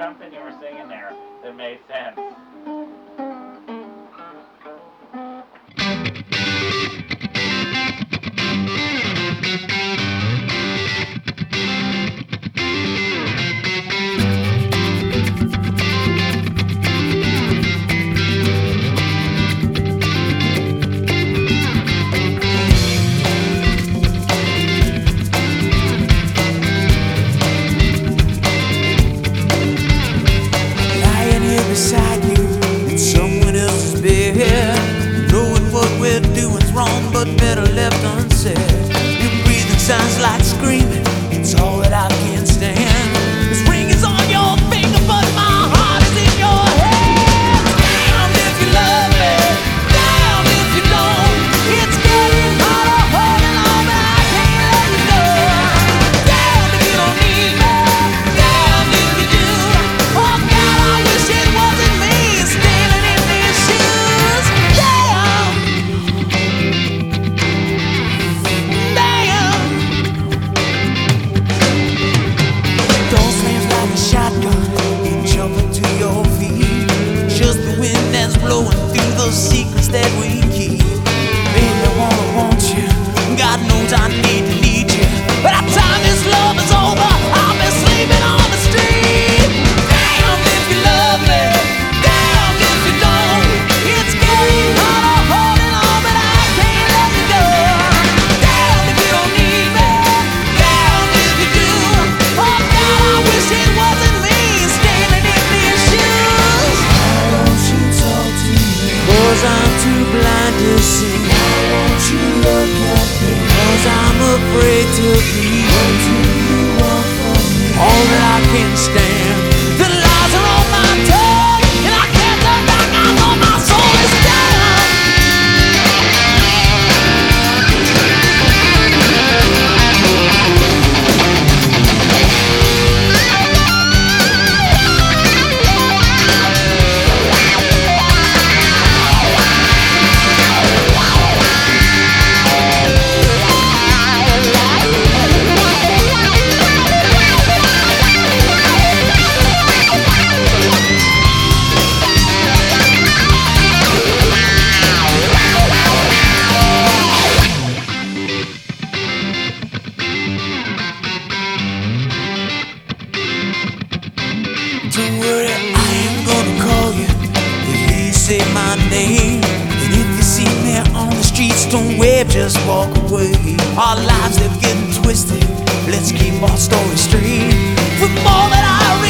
something you were singing there that made sense. blowing through those secrets that we keep. Don't worry, I am gonna call you. Will you say my name? And if you see me on the streets, don't wave, just walk away. Our lives, they're getting twisted. Let's keep our story straight. For more than I read.